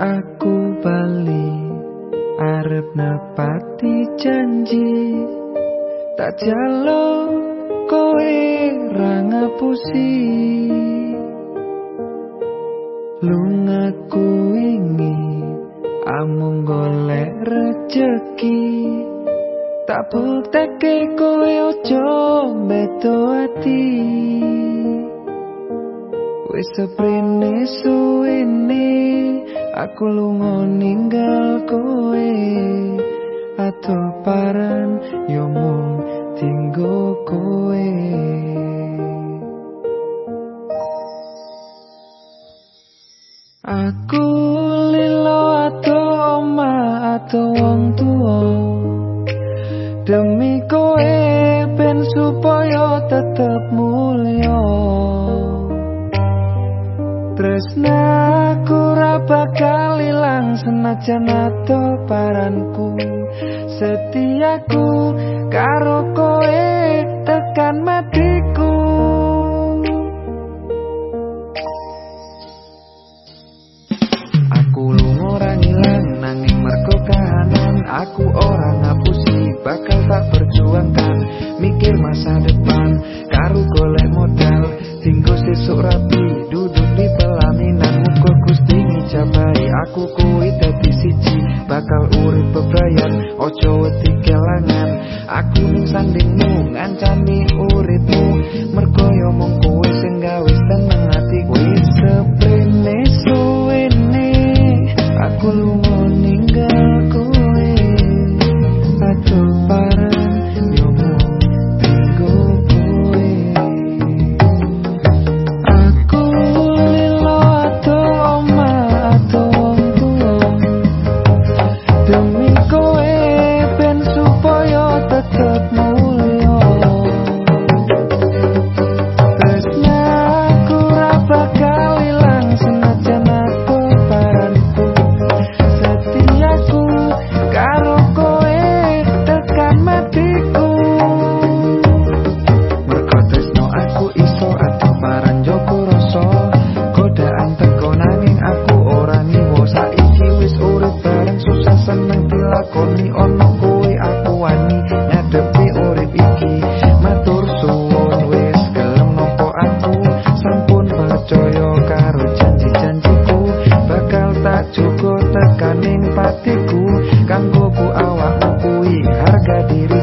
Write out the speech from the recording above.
aku bali arep nepati janji. Tak jalo kowe ra ngapusi. Lungaku wingi amung golek rejeki. Tak bukteke kowe ojo beto ati. Wis seprene suwene aku lunga ninggal kowe. Atau paran mung tinggo kowe. Aku lilo atau oma atau wong tua demi kowe ben supaya tetep mulya. Tresnaku ra bakal ilang senajan ato paranku. Setiaku karo kowe tekan matiku. Aku lunga ora ngilang nanging mergo kahanan. Aku ora ngapusi bakal tak perjuangkan mikir masa depan bebrayan ojo wedi kelangan aku ning sandingmu ngancani uripmu mergo yo mung kowe sing gawe seneng diri